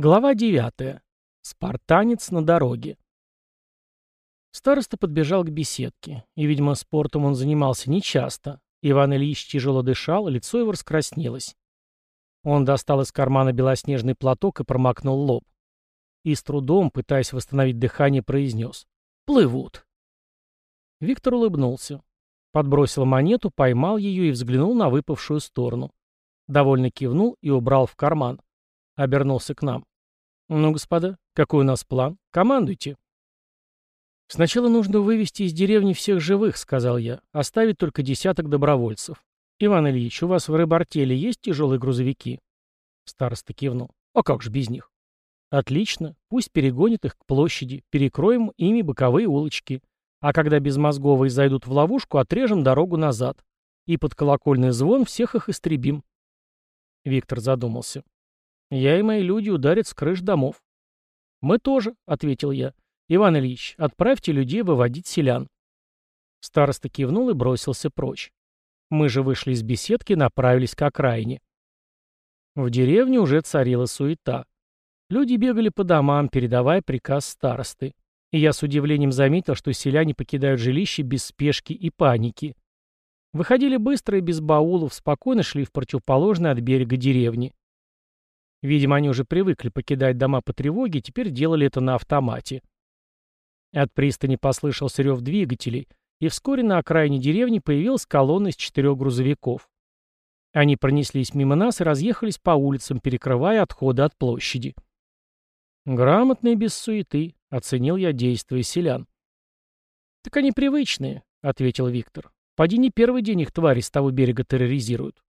Глава 9. Спартанец на дороге. Староста подбежал к беседке, и, видимо, спортом он занимался нечасто. Иван Ильич тяжело дышал, лицо его раскраснелось. Он достал из кармана белоснежный платок и промокнул лоб. И с трудом, пытаясь восстановить дыхание, произнес «Плывут». Виктор улыбнулся. Подбросил монету, поймал ее и взглянул на выпавшую сторону. Довольно кивнул и убрал в карман. Обернулся к нам. «Ну, господа, какой у нас план? Командуйте». «Сначала нужно вывести из деревни всех живых», — сказал я, — «оставить только десяток добровольцев. Иван Ильич, у вас в рыбартеле есть тяжелые грузовики?» Староста кивнул. «А как же без них?» «Отлично. Пусть перегонят их к площади. Перекроем ими боковые улочки. А когда безмозговые зайдут в ловушку, отрежем дорогу назад. И под колокольный звон всех их истребим». Виктор задумался. Я и мои люди ударят с крыш домов. Мы тоже, — ответил я. Иван Ильич, отправьте людей выводить селян. Староста кивнул и бросился прочь. Мы же вышли из беседки и направились к окраине. В деревне уже царила суета. Люди бегали по домам, передавая приказ старосты. И я с удивлением заметил, что селяне покидают жилище без спешки и паники. Выходили быстро и без баулов, спокойно шли в противоположной от берега деревни. Видимо, они уже привыкли покидать дома по тревоге и теперь делали это на автомате. От пристани послышался рев двигателей, и вскоре на окраине деревни появилась колонна из четырех грузовиков. Они пронеслись мимо нас и разъехались по улицам, перекрывая отходы от площади. «Грамотные без суеты», — оценил я действия селян. «Так они привычные», — ответил Виктор. «Поди не первый день их твари с того берега терроризируют».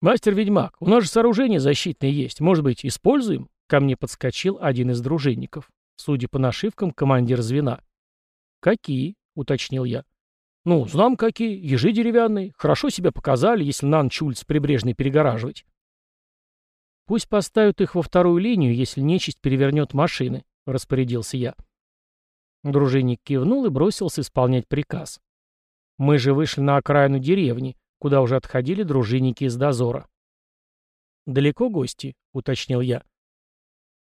«Мастер-ведьмак, у нас же сооружение защитное есть. Может быть, используем?» Ко мне подскочил один из дружинников. Судя по нашивкам, командир звена. «Какие?» — уточнил я. «Ну, знам какие. Ежи деревянные. Хорошо себя показали, если на ночь улиц прибрежной перегораживать». «Пусть поставят их во вторую линию, если нечисть перевернет машины», — распорядился я. Дружинник кивнул и бросился исполнять приказ. Мы же вышли на окраину деревни, куда уже отходили дружинники из дозора. «Далеко гости?» — уточнил я.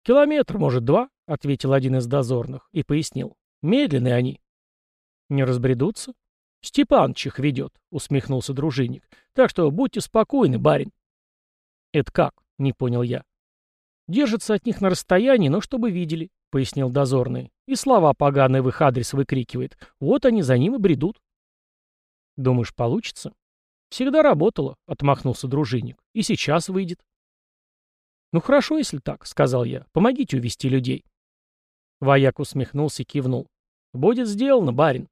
«Километр, может, два», — ответил один из дозорных и пояснил. «Медленные они». «Не разбредутся?» «Степаныч их ведет», — усмехнулся дружинник. «Так что будьте спокойны, барин». «Это как?» — не понял я. «Держатся от них на расстоянии, но чтобы видели», — пояснил дозорный. «И слова поганые в их адрес выкрикивает. Вот они за ним и бредут». «Думаешь, получится?» «Всегда работало», — отмахнулся дружинник. «И сейчас выйдет». «Ну хорошо, если так», — сказал я. «Помогите увести людей». Вояк усмехнулся и кивнул. «Будет сделано, барин».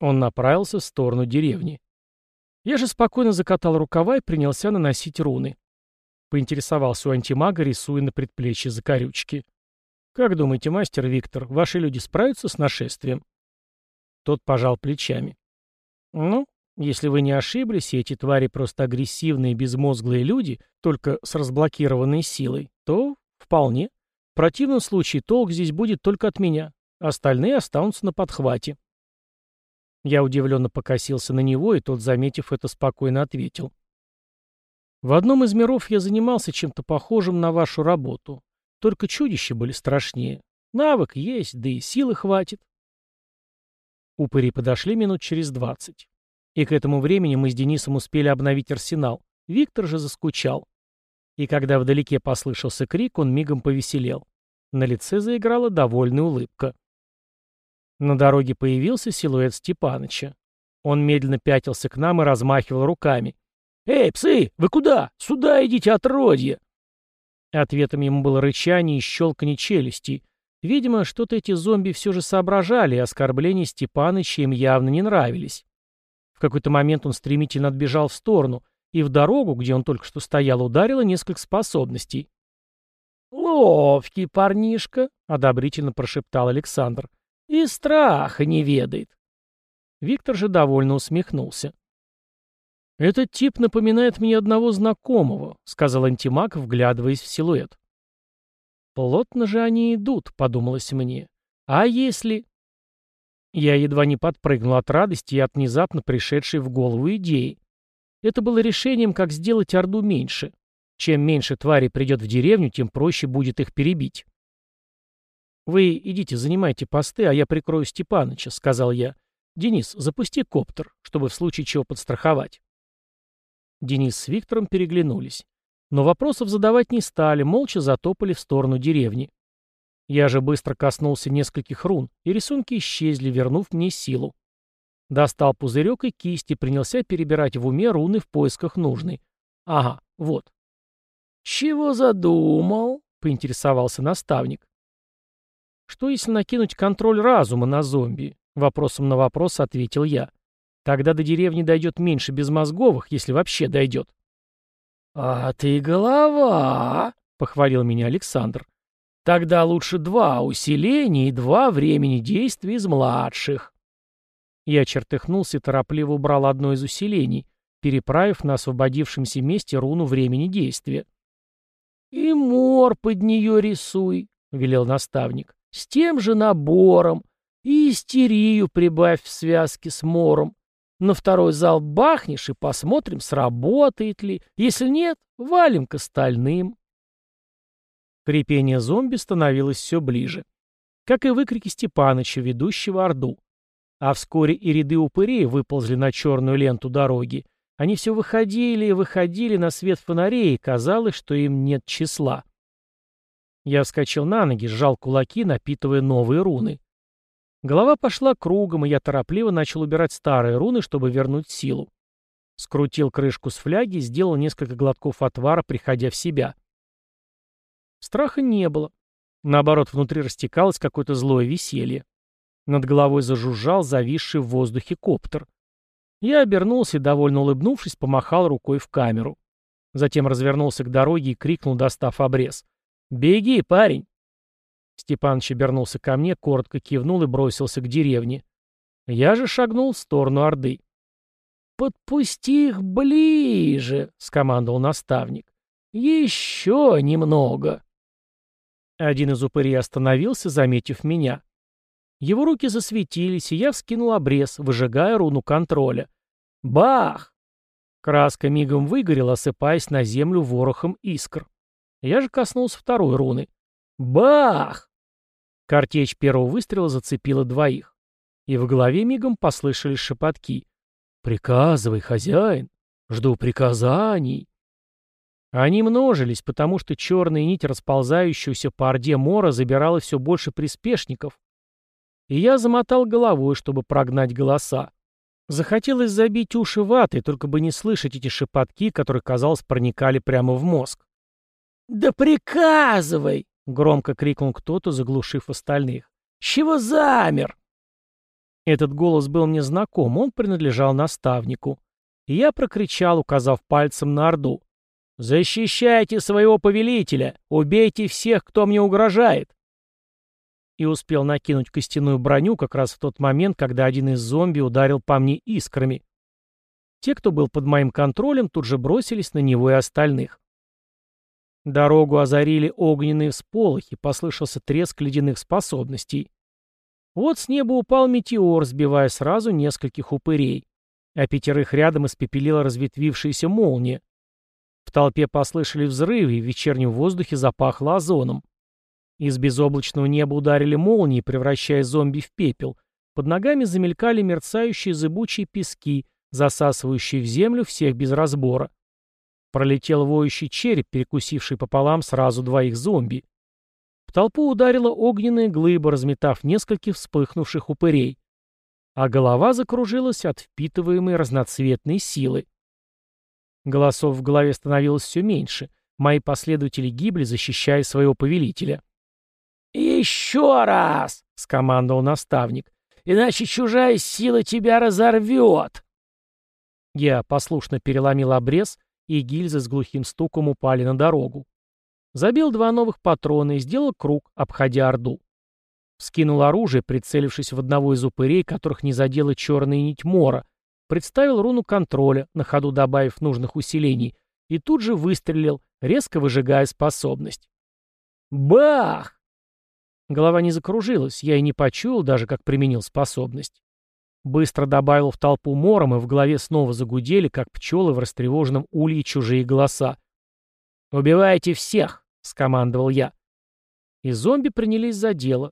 Он направился в сторону деревни. Я же спокойно закатал рукава и принялся наносить руны. Поинтересовался у антимага, рисуя на предплечье закорючки. «Как думаете, мастер Виктор, ваши люди справятся с нашествием?» Тот пожал плечами. «Ну, если вы не ошиблись, и эти твари просто агрессивные безмозглые люди, только с разблокированной силой, то вполне. В противном случае толк здесь будет только от меня. Остальные останутся на подхвате. Я удивленно покосился на него, и тот, заметив это, спокойно ответил. В одном из миров я занимался чем-то похожим на вашу работу. Только чудища были страшнее. Навык есть, да и силы хватит. Упыри подошли минут через двадцать. И к этому времени мы с Денисом успели обновить арсенал. Виктор же заскучал. И когда вдалеке послышался крик, он мигом повеселел. На лице заиграла довольная улыбка. На дороге появился силуэт Степаныча. Он медленно пятился к нам и размахивал руками. «Эй, псы, вы куда? Сюда идите, отродье!» Ответом ему было рычание и щелканье челюстей. Видимо, что-то эти зомби все же соображали, и оскорбления Степаныча им явно не нравились какой-то момент он стремительно отбежал в сторону, и в дорогу, где он только что стоял, ударило несколько способностей. «Ловкий парнишка», — одобрительно прошептал Александр, — «и страха не ведает». Виктор же довольно усмехнулся. «Этот тип напоминает мне одного знакомого», — сказал антимаг, вглядываясь в силуэт. «Плотно же они идут», — подумалось мне. «А если...» Я едва не подпрыгнул от радости и от внезапно пришедшей в голову идеи. Это было решением, как сделать Орду меньше. Чем меньше тварей придет в деревню, тем проще будет их перебить. «Вы идите, занимайте посты, а я прикрою Степаныча», — сказал я. «Денис, запусти коптер, чтобы в случае чего подстраховать». Денис с Виктором переглянулись. Но вопросов задавать не стали, молча затопали в сторону деревни. Я же быстро коснулся нескольких рун, и рисунки исчезли, вернув мне силу. Достал пузырек и кисть и принялся перебирать в уме руны в поисках нужной. Ага, вот. «Чего задумал?» — поинтересовался наставник. «Что если накинуть контроль разума на зомби?» — вопросом на вопрос ответил я. «Тогда до деревни дойдет меньше безмозговых, если вообще дойдет». «А ты голова!» — похвалил меня Александр. «Тогда лучше два усиления и два времени действия из младших». Я чертыхнулся и торопливо убрал одно из усилений, переправив на освободившемся месте руну времени действия. «И мор под нее рисуй», — велел наставник, — «с тем же набором, и истерию прибавь в связке с мором. На второй зал бахнешь и посмотрим, сработает ли. Если нет, валим к остальным». Крепение зомби становилось все ближе. Как и выкрики Степаныча, ведущего Орду. А вскоре и ряды упырей выползли на черную ленту дороги. Они все выходили и выходили на свет фонарей, и казалось, что им нет числа. Я вскочил на ноги, сжал кулаки, напитывая новые руны. Голова пошла кругом, и я торопливо начал убирать старые руны, чтобы вернуть силу. Скрутил крышку с фляги, сделал несколько глотков отвара, приходя в себя. Страха не было. Наоборот, внутри растекалось какое-то злое веселье. Над головой зажужжал зависший в воздухе коптер. Я обернулся и, довольно улыбнувшись, помахал рукой в камеру. Затем развернулся к дороге и крикнул, достав обрез. «Беги, парень!» Степаныч обернулся ко мне, коротко кивнул и бросился к деревне. Я же шагнул в сторону Орды. «Подпусти их ближе!» — скомандовал наставник. «Еще немного!» Один из упырей остановился, заметив меня. Его руки засветились, и я вскинул обрез, выжигая руну контроля. Бах! Краска мигом выгорела, осыпаясь на землю ворохом искр. Я же коснулся второй руны. Бах! Картечь первого выстрела зацепила двоих. И в голове мигом послышались шепотки. «Приказывай, хозяин! Жду приказаний!» Они множились, потому что черная нить расползающегося по орде мора забирала все больше приспешников, и я замотал головой, чтобы прогнать голоса. Захотелось забить уши ватой, только бы не слышать эти шепотки, которые, казалось, проникали прямо в мозг. «Да приказывай!» — громко крикнул кто-то, заглушив остальных. «Чего замер?» Этот голос был мне знаком, он принадлежал наставнику. И я прокричал, указав пальцем на Орду. «Защищайте своего повелителя! Убейте всех, кто мне угрожает!» и успел накинуть костяную броню как раз в тот момент, когда один из зомби ударил по мне искрами. Те, кто был под моим контролем, тут же бросились на него и остальных. Дорогу озарили огненные всполохи, послышался треск ледяных способностей. Вот с неба упал метеор, сбивая сразу нескольких упырей, а пятерых рядом испепелила разветвившаяся молния. В толпе послышали взрывы, и в вечернем воздухе запахло озоном. Из безоблачного неба ударили молнии, превращая зомби в пепел. Под ногами замелькали мерцающие зыбучие пески, засасывающие в землю всех без разбора. Пролетел воющий череп, перекусивший пополам сразу двоих зомби. В толпу ударила огненная глыба, разметав нескольких вспыхнувших упырей. А голова закружилась от впитываемой разноцветной силы. Голосов в голове становилось все меньше. Мои последователи гибли, защищая своего повелителя. «Еще раз!» — скомандовал наставник. «Иначе чужая сила тебя разорвет!» Я послушно переломил обрез, и гильзы с глухим стуком упали на дорогу. Забил два новых патрона и сделал круг, обходя Орду. Скинул оружие, прицелившись в одного из упырей, которых не задела черная нить мора, представил руну контроля, на ходу добавив нужных усилений, и тут же выстрелил, резко выжигая способность. Бах! Голова не закружилась, я и не почуял даже, как применил способность. Быстро добавил в толпу мором, и в голове снова загудели, как пчелы в растревоженном улье чужие голоса. «Убивайте всех!» — скомандовал я. И зомби принялись за дело.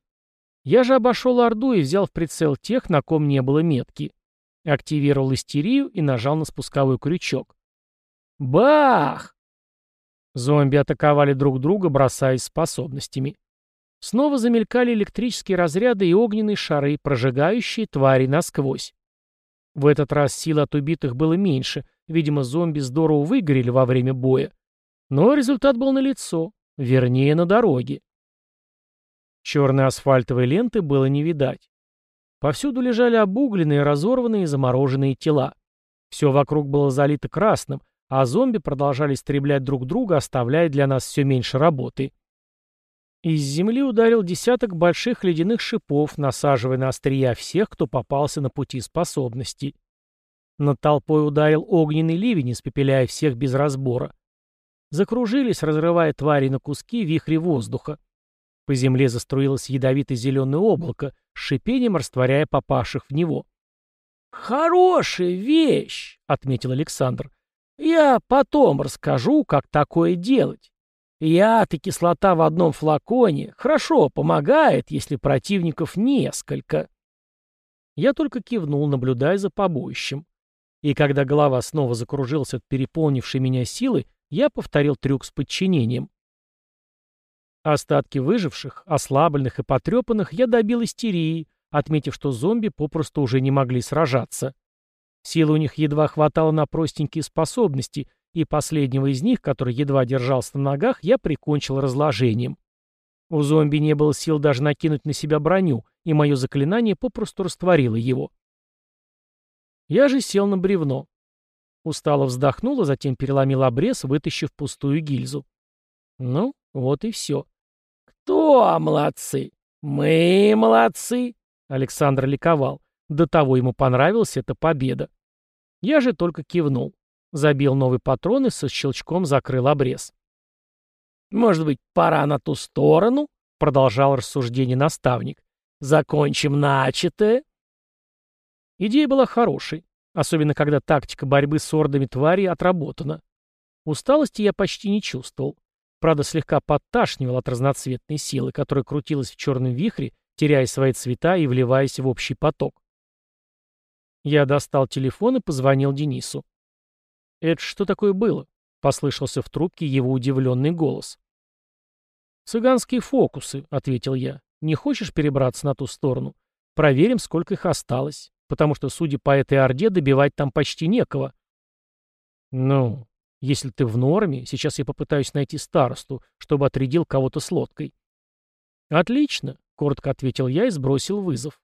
Я же обошел Орду и взял в прицел тех, на ком не было метки. Активировал истерию и нажал на спусковой крючок. Бах! Зомби атаковали друг друга, бросаясь способностями. Снова замелькали электрические разряды и огненные шары, прожигающие твари насквозь. В этот раз сил от убитых было меньше, видимо, зомби здорово выгорели во время боя. Но результат был налицо, вернее, на дороге. Черной асфальтовой ленты было не видать. Повсюду лежали обугленные, разорванные и замороженные тела. Все вокруг было залито красным, а зомби продолжали истреблять друг друга, оставляя для нас все меньше работы. Из земли ударил десяток больших ледяных шипов, насаживая на острия всех, кто попался на пути способностей. Над толпой ударил огненный ливень, испепеляя всех без разбора. Закружились, разрывая твари на куски вихри воздуха. По земле заструилось ядовитое зеленое облако, шипением растворяя попавших в него. «Хорошая вещь!» — отметил Александр. «Я потом расскажу, как такое делать. Яд и кислота в одном флаконе хорошо помогает, если противников несколько». Я только кивнул, наблюдая за побоищем. И когда голова снова закружилась от переполнившей меня силы, я повторил трюк с подчинением. Остатки выживших, ослабленных и потрепанных я добил истерии, отметив, что зомби попросту уже не могли сражаться. Силы у них едва хватало на простенькие способности, и последнего из них, который едва держался на ногах, я прикончил разложением. У зомби не было сил даже накинуть на себя броню, и мое заклинание попросту растворило его. Я же сел на бревно. Устало вздохнул, а затем переломил обрез, вытащив пустую гильзу. Ну, вот и все. «Кто молодцы? Мы молодцы!» Александр ликовал. До того ему понравилась эта победа. Я же только кивнул. Забил новый патрон и со щелчком закрыл обрез. «Может быть, пора на ту сторону?» — продолжал рассуждение наставник. «Закончим начатое?» Идея была хорошей, особенно когда тактика борьбы с ордами тварей отработана. Усталости я почти не чувствовал. Правда, слегка подташнивал от разноцветной силы, которая крутилась в черном вихре, теряя свои цвета и вливаясь в общий поток. Я достал телефон и позвонил Денису. «Это что такое было?» — послышался в трубке его удивленный голос. «Цыганские фокусы», — ответил я. «Не хочешь перебраться на ту сторону? Проверим, сколько их осталось, потому что, судя по этой орде, добивать там почти некого». «Ну, если ты в норме, сейчас я попытаюсь найти старосту, чтобы отрядил кого-то с лодкой». «Отлично», — коротко ответил я и сбросил вызов.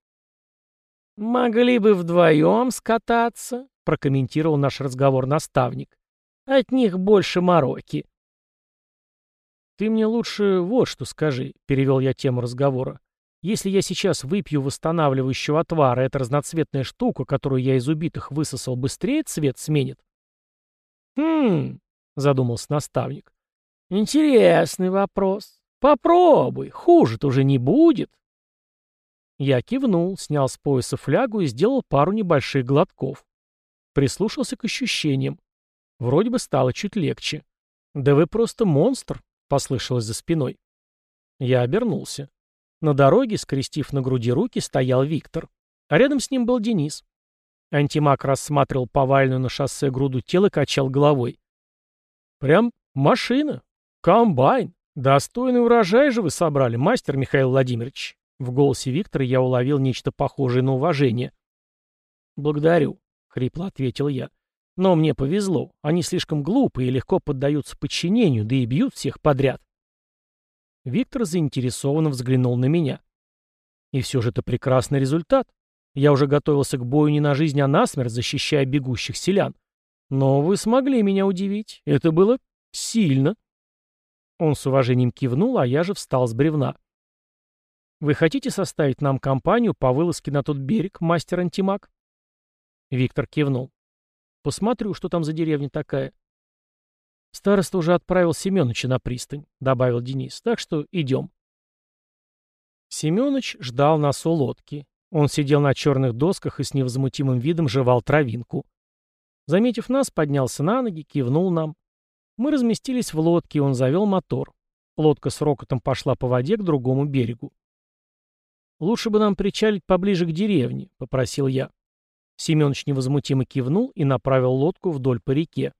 «Могли бы вдвоем скататься», — прокомментировал наш разговор наставник. «От них больше мороки». «Ты мне лучше вот что скажи», — перевел я тему разговора. «Если я сейчас выпью восстанавливающего отвара, эта разноцветная штука, которую я из убитых высосал, быстрее цвет сменит?» «Хм...» — задумался наставник. «Интересный вопрос. Попробуй, хуже-то уже не будет». Я кивнул, снял с пояса флягу и сделал пару небольших глотков. Прислушался к ощущениям. Вроде бы стало чуть легче. «Да вы просто монстр», — послышалось за спиной. Я обернулся. На дороге, скрестив на груди руки, стоял Виктор. А рядом с ним был Денис. Антимаг рассматривал повальную на шоссе груду тела и качал головой. «Прям машина. Комбайн. Достойный урожай же вы собрали, мастер Михаил Владимирович». В голосе Виктора я уловил нечто похожее на уважение. «Благодарю», — хрипло ответил я. «Но мне повезло. Они слишком глупые и легко поддаются подчинению, да и бьют всех подряд». Виктор заинтересованно взглянул на меня. «И все же это прекрасный результат. Я уже готовился к бою не на жизнь, а на смерть, защищая бегущих селян. Но вы смогли меня удивить. Это было сильно. Он с уважением кивнул, а я же встал с бревна. Вы хотите составить нам компанию по вылазке на тот берег, мастер антимаг? Виктор кивнул. Посмотрю, что там за деревня такая. Староста уже отправил Семеновича на пристань, добавил Денис, так что идем. Семенович ждал нас у лодки. Он сидел на черных досках и с невозмутимым видом жевал травинку. Заметив нас, поднялся на ноги, кивнул нам. Мы разместились в лодке, и он завел мотор. Лодка с рокотом пошла по воде к другому берегу. «Лучше бы нам причалить поближе к деревне», — попросил я. Семенович невозмутимо кивнул и направил лодку вдоль по реке.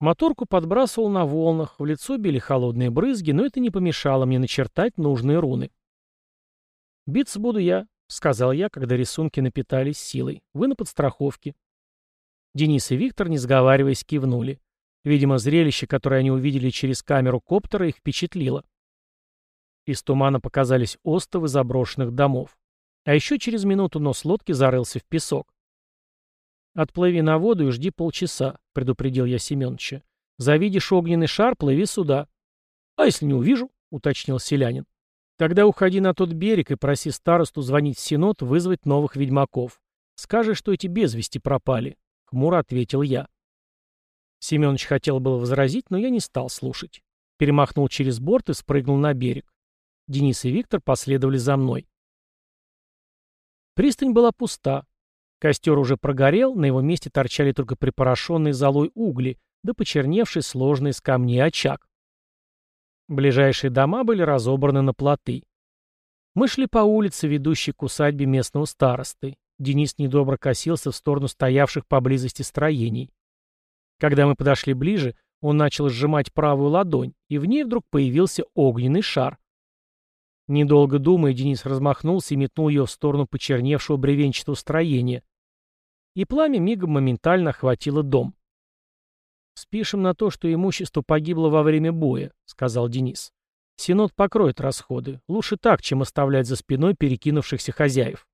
Моторку подбрасывал на волнах, в лицо били холодные брызги, но это не помешало мне начертать нужные руны. «Биться буду я», — сказал я, когда рисунки напитались силой. «Вы на подстраховке». Денис и Виктор, не сговариваясь, кивнули. Видимо, зрелище, которое они увидели через камеру коптера, их впечатлило. Из тумана показались остовы заброшенных домов. А еще через минуту нос лодки зарылся в песок. «Отплыви на воду и жди полчаса», — предупредил я Семеновича. «Завидишь огненный шар, плыви сюда». «А если не увижу?» — уточнил селянин. «Тогда уходи на тот берег и проси старосту звонить в Синод, вызвать новых ведьмаков. Скажи, что эти без вести пропали», — хмуро ответил я. Семенович хотел было возразить, но я не стал слушать. Перемахнул через борт и спрыгнул на берег. Денис и Виктор последовали за мной. Пристань была пуста. Костер уже прогорел, на его месте торчали только припорошенные золой угли, да почерневший сложный из камней очаг. Ближайшие дома были разобраны на плоты. Мы шли по улице, ведущей к усадьбе местного старосты. Денис недобро косился в сторону стоявших поблизости строений. Когда мы подошли ближе, он начал сжимать правую ладонь, и в ней вдруг появился огненный шар. Недолго думая, Денис размахнулся и метнул ее в сторону почерневшего бревенчатого строения. И пламя мигом моментально охватило дом. «Спишем на то, что имущество погибло во время боя», — сказал Денис. «Синод покроет расходы. Лучше так, чем оставлять за спиной перекинувшихся хозяев».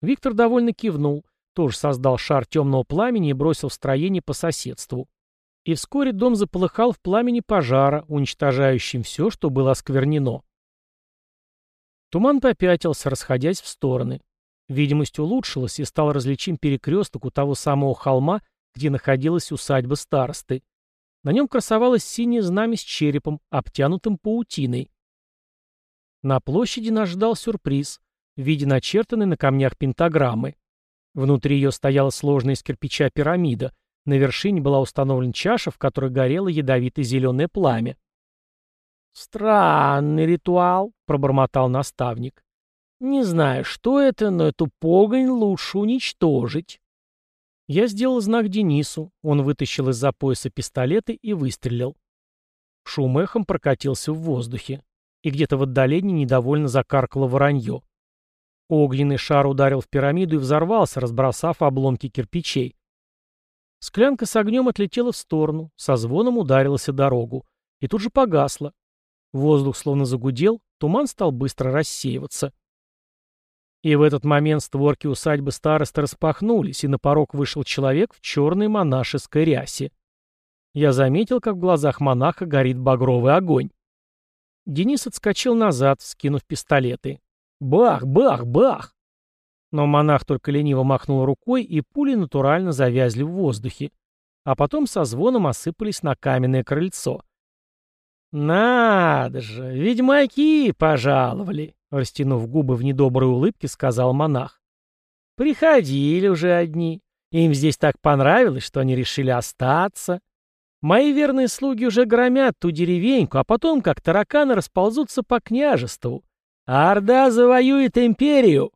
Виктор довольно кивнул, тоже создал шар темного пламени и бросил в строение по соседству. И вскоре дом заполыхал в пламени пожара, уничтожающим все, что было осквернено. Туман попятился, расходясь в стороны. Видимость улучшилась, и стал различим перекресток у того самого холма, где находилась усадьба старосты. На нем красовалось синее знамя с черепом, обтянутым паутиной. На площади нас ждал сюрприз в виде начертанной на камнях пентаграммы. Внутри ее стояла сложная из кирпича пирамида. На вершине была установлена чаша, в которой горело ядовито-зеленое пламя. «Странный ритуал», — пробормотал наставник. «Не знаю, что это, но эту погонь лучше уничтожить». Я сделал знак Денису. Он вытащил из-за пояса пистолеты и выстрелил. Шум эхом прокатился в воздухе. И где-то в отдалении недовольно закаркало воронье. Огненный шар ударил в пирамиду и взорвался, разбросав обломки кирпичей. Склянка с огнем отлетела в сторону, со звоном ударилась о дорогу. И тут же погасла. Воздух словно загудел, туман стал быстро рассеиваться. И в этот момент створки усадьбы староста распахнулись, и на порог вышел человек в черной монашеской рясе. Я заметил, как в глазах монаха горит багровый огонь. Денис отскочил назад, скинув пистолеты. Бах, бах, бах! Но монах только лениво махнул рукой, и пули натурально завязли в воздухе, а потом со звоном осыпались на каменное крыльцо. «Надо же, ведьмаки пожаловали!» — растянув губы в недоброй улыбке, сказал монах. «Приходили уже одни. Им здесь так понравилось, что они решили остаться. Мои верные слуги уже громят ту деревеньку, а потом, как тараканы, расползутся по княжеству. Орда завоюет империю!»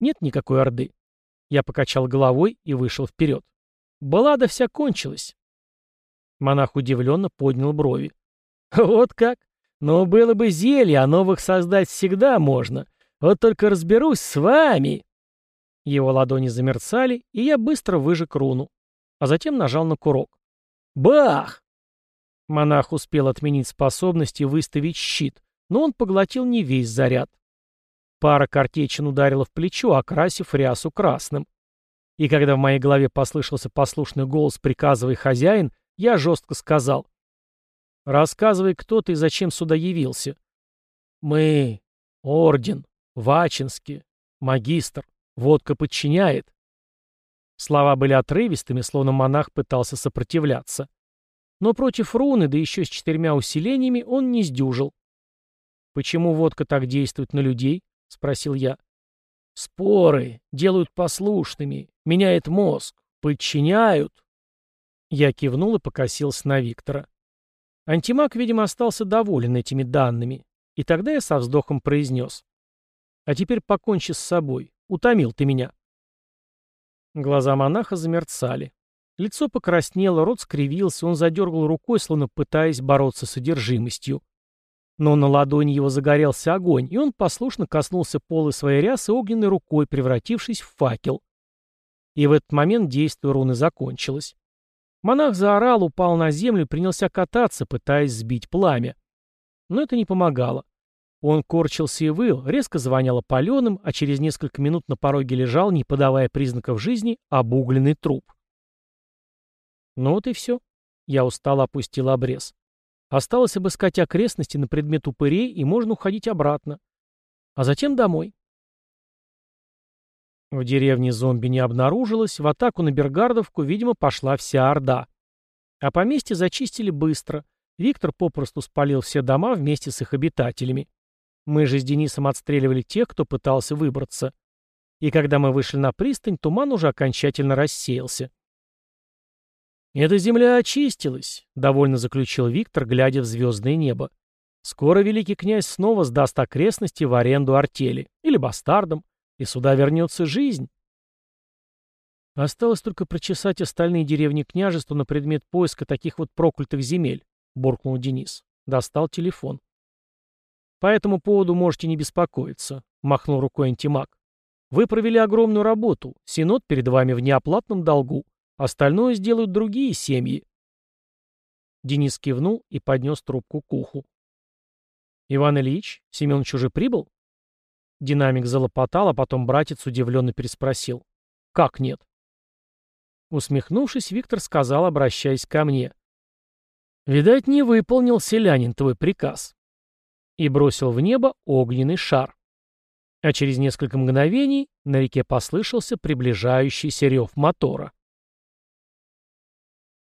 «Нет никакой Орды». Я покачал головой и вышел вперед. Баллада вся кончилась. Монах удивленно поднял брови. «Вот как? Ну, было бы зелье, а новых создать всегда можно. Вот только разберусь с вами!» Его ладони замерцали, и я быстро выжег руну, а затем нажал на курок. «Бах!» Монах успел отменить способность и выставить щит, но он поглотил не весь заряд. Пара картечин ударила в плечо, окрасив рясу красным. И когда в моей голове послышался послушный голос «приказывай хозяин», я жестко сказал «Рассказывай, кто ты и зачем сюда явился». «Мы, орден, Вачинский, магистр, водка подчиняет». Слова были отрывистыми, словно монах пытался сопротивляться. Но против руны, да еще с четырьмя усилениями, он не сдюжил. «Почему водка так действует на людей?» — спросил я. «Споры. Делают послушными. Меняет мозг. Подчиняют». Я кивнул и покосился на Виктора. Антимаг, видимо, остался доволен этими данными, и тогда я со вздохом произнес. «А теперь покончи с собой. Утомил ты меня». Глаза монаха замерцали. Лицо покраснело, рот скривился, он задергал рукой, словно пытаясь бороться с одержимостью. Но на ладони его загорелся огонь, и он послушно коснулся полы своей рясы огненной рукой, превратившись в факел. И в этот момент действие руны закончилось. Монах заорал, упал на землю и принялся кататься, пытаясь сбить пламя. Но это не помогало. Он корчился и выл, резко звоняло паленым, а через несколько минут на пороге лежал, не подавая признаков жизни, обугленный труп. Ну вот и все. Я устало опустил обрез. Осталось обыскать окрестности на предмет упырей, и можно уходить обратно. А затем домой. В деревне зомби не обнаружилось, в атаку на Бергардовку, видимо, пошла вся орда. А поместье зачистили быстро. Виктор попросту спалил все дома вместе с их обитателями. Мы же с Денисом отстреливали тех, кто пытался выбраться. И когда мы вышли на пристань, туман уже окончательно рассеялся. «Эта земля очистилась», — довольно заключил Виктор, глядя в звездное небо. «Скоро великий князь снова сдаст окрестности в аренду артели. Или бастардам. И сюда вернется жизнь». «Осталось только прочесать остальные деревни княжества на предмет поиска таких вот проклятых земель», — буркнул Денис. Достал телефон. «По этому поводу можете не беспокоиться», — махнул рукой антимаг. «Вы провели огромную работу. Синод перед вами в неоплатном долгу. Остальное сделают другие семьи. Денис кивнул и поднес трубку к уху. «Иван Ильич, Семенович уже прибыл?» Динамик залопотал, а потом братец удивленно переспросил. «Как нет?» Усмехнувшись, Виктор сказал, обращаясь ко мне. «Видать, не выполнил селянин твой приказ». И бросил в небо огненный шар. А через несколько мгновений на реке послышался приближающийся рев мотора.